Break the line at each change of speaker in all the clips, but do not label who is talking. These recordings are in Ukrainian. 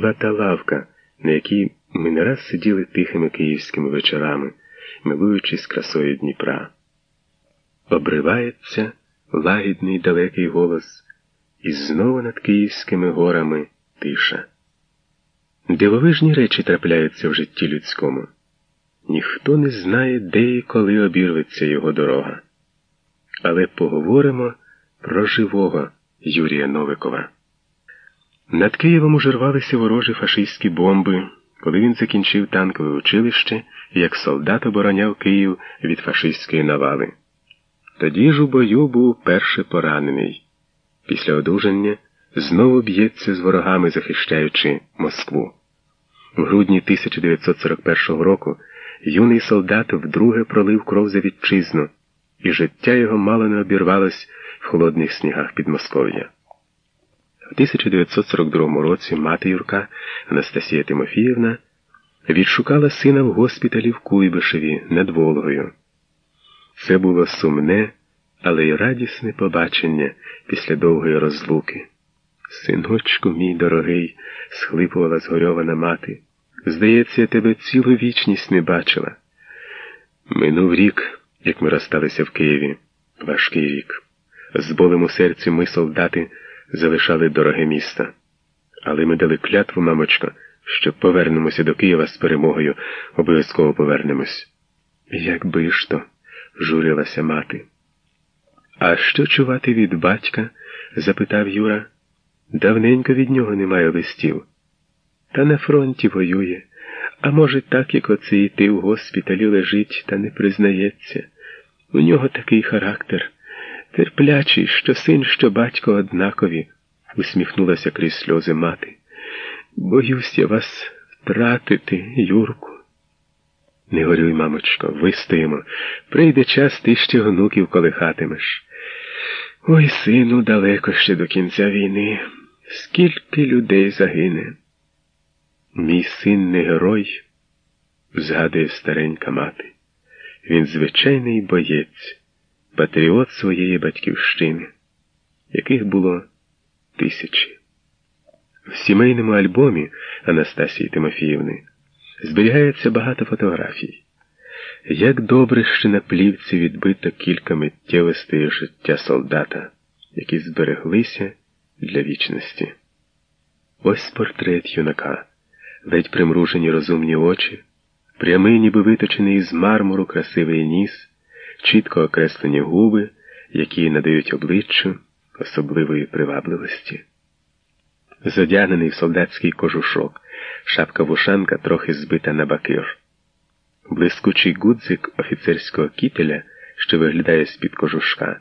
була та лавка, на якій ми не раз сиділи тихими київськими вечорами, милуючись красою Дніпра. Обривається лагідний далекий голос, і знову над київськими горами тиша. Дивовижні речі трапляються в житті людському. Ніхто не знає, де і коли обірветься його дорога. Але поговоримо про живого Юрія Новикова. Над Києвом уже рвалися ворожі фашистські бомби, коли він закінчив танкове училище як солдат обороняв Київ від фашистської навали. Тоді ж у бою був перший поранений. Після одужання знову б'ється з ворогами, захищаючи Москву. В грудні 1941 року юний солдат вдруге пролив кров за вітчизну, і життя його мало не обірвалось в холодних снігах Підмосков'я. В 1942 році мати Юрка Анастасія Тимофіївна відшукала сина в госпіталі в Куйбишеві над Волгою. Це було сумне, але й радісне побачення після довгої розлуки. Синочку, мій дорогий, схлипувала згорьована мати. Здається, я тебе цілу вічність не бачила. Минув рік, як ми розсталися в Києві, важкий рік. З болем у серці ми, солдати, залишали дороге місто. Але ми дали клятву, мамочко, що повернемося до Києва з перемогою, обов'язково повернемось. Якби ж то, журилася мати. А що чувати від батька? запитав Юра. Давненько від нього немає листів. Та на фронті воює, а може, так, як оце йти в госпіталі лежить та не признається. У нього такий характер, терплячий, що син, що батько однакові, усміхнулася крізь сльози мати. Боюсь я вас втратити, Юрку. Не горюй, мамочко, вистоїмо. Прийде час, ти ще гнуків колихатимеш. Ой, сину, далеко ще до кінця війни. Скільки людей загине. Мій син не герой, згадує старенька мати. Він звичайний боєць, патріот своєї батьківщини, яких було тисячі. В сімейному альбомі Анастасії Тимофіївни зберігається багато фотографій. Як добре, що на плівці відбито кілька миттєвостей життя солдата, які збереглися для вічності. Ось портрет юнака, ледь примружені розумні очі, прямий, ніби виточений із мармуру красивий ніс, чітко окреслені губи, які надають обличчю особливої привабливості. Задягнений в солдатський кожушок, шапка вушанка трохи збита на бакир. Блискучий гудзик офіцерського кітеля, що виглядає з-під кожушка,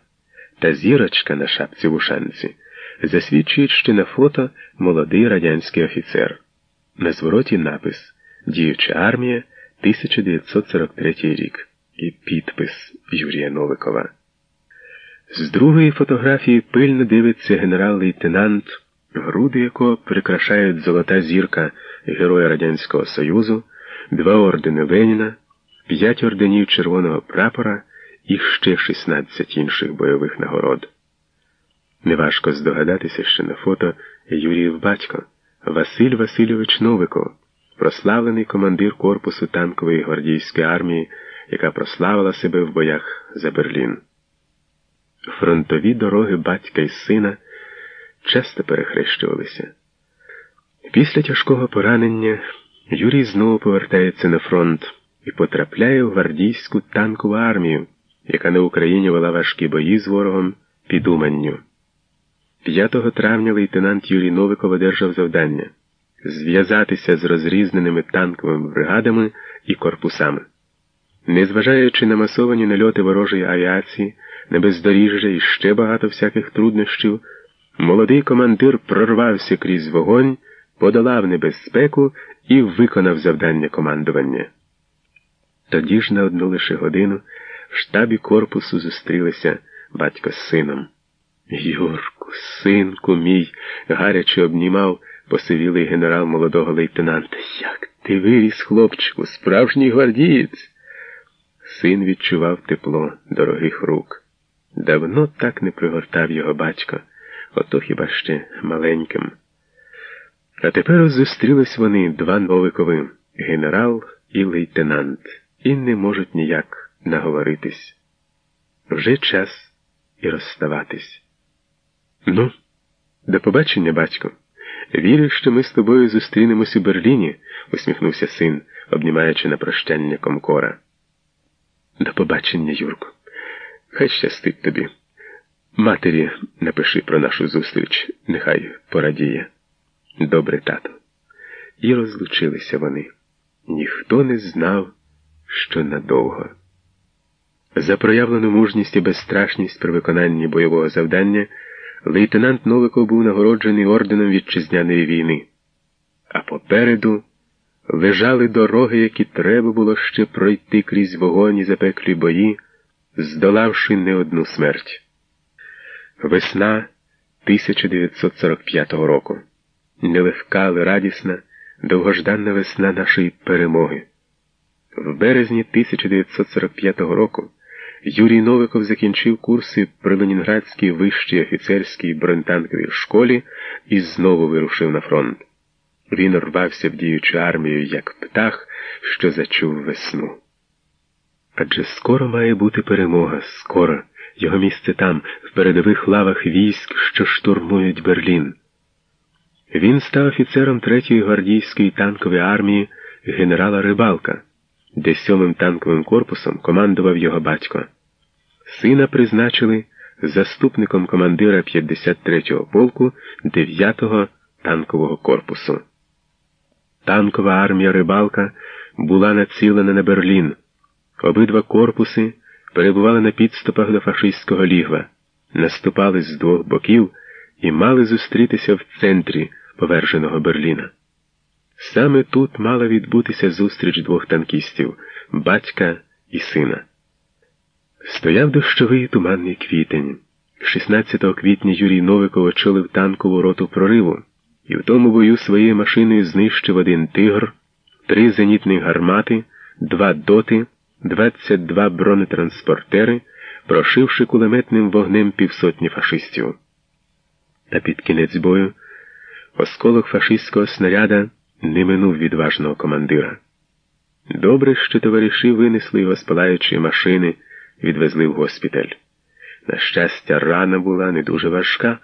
та зірочка на шапці вушанці засвідчують, що на фото молодий радянський офіцер. На звороті напис Діюча армія 1943 рік і підпис Юрія Новикова. З другої фотографії пильно дивиться генерал-лейтенант, груди якого прикрашають золота зірка Героя Радянського Союзу, два ордени Леніна, п'ять орденів Червоного прапора і ще 16 інших бойових нагород. Неважко здогадатися, що на фото Юріїв батько Василь Васильович Новиков, прославлений командир корпусу танкової гвардійської армії, яка прославила себе в боях за Берлін. Фронтові дороги батька і сина часто перехрещувалися. Після тяжкого поранення Юрій знову повертається на фронт і потрапляє в гвардійську танкову армію, яка на Україні вела важкі бої з ворогом під Уманню. 5 травня лейтенант Юрій Новиков одержав завдання зв'язатися з розрізненими танковими бригадами і корпусами. Незважаючи на масовані нальоти ворожої авіації, на бездоріжжя і ще багато всяких труднощів, молодий командир прорвався крізь вогонь, подолав небезпеку і виконав завдання командування. Тоді ж на одну лише годину в штабі корпусу зустрілися батько з сином. Юрку, синку мій, гаряче обнімав посивілий генерал молодого лейтенанта. Як ти виріс, хлопчику, справжній гвардієць. Син відчував тепло дорогих рук. Давно так не пригортав його батько, ото хіба ще маленьким. А тепер зустрілись вони два новикови генерал і лейтенант, і не можуть ніяк наговоритись. Вже час і розставатись. Ну, до побачення, батько. Вірю, що ми з тобою зустрінемось у Берліні, усміхнувся син, обнімаючи на прощання комкора. До побачення, Юрко. Хай щастить тобі. Матері напиши про нашу зустріч, нехай порадіє. Добре, тато. І розлучилися вони. Ніхто не знав, що надовго. За проявлену мужність і безстрашність при виконанні бойового завдання лейтенант Новиков був нагороджений орденом вітчизняної війни, а попереду лежали дороги, які треба було ще пройти крізь вогонь і запеклі бої, здолавши не одну смерть. Весна 1945 року. Нелегка, але радісна, довгожданна весна нашої перемоги. В березні 1945 року Юрій Новиков закінчив курси при Ленінградській вищій офіцерській бронетанковій школі і знову вирушив на фронт. Він рвався в діючу армію, як птах, що зачув весну. Адже скоро має бути перемога, скоро його місце там, в передових лавах військ, що штурмують Берлін. Він став офіцером Третьої гвардійської танкової армії генерала Рибалка, де сьомим танковим корпусом командував його батько. Сина призначили заступником командира 53-го полку 9-го танкового корпусу. Танкова армія Рибалка була націлена на Берлін. Обидва корпуси перебували на підступах до фашистського лігва, наступали з двох боків і мали зустрітися в центрі поверженого Берліна. Саме тут мала відбутися зустріч двох танкістів батька і сина. Стояв дощовий туманний квітень. 16 квітня Юрій Новиков очолив танкову роту прориву і в тому бою своєю машиною знищив один тигр, три зенітні гармати, два доти, 22 бронетранспортери, прошивши кулеметним вогнем півсотні фашистів. Та під кінець бою осколок фашистського снаряда не минув відважного командира. Добре, що товариші винесли його з палаючої машини, відвезли в госпіталь. На щастя, рана була не дуже важка.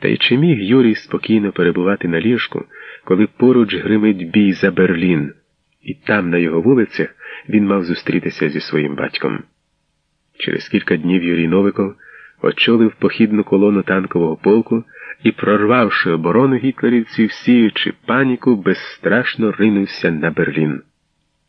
Та й чи міг Юрій спокійно перебувати на ліжку, коли поруч гримить бій за Берлін, і там, на його вулицях, він мав зустрітися зі своїм батьком. Через кілька днів Юрій Новиков очолив похідну колону танкового полку і, прорвавши оборону гітлерівців, сіючи паніку, безстрашно ринувся на Берлін.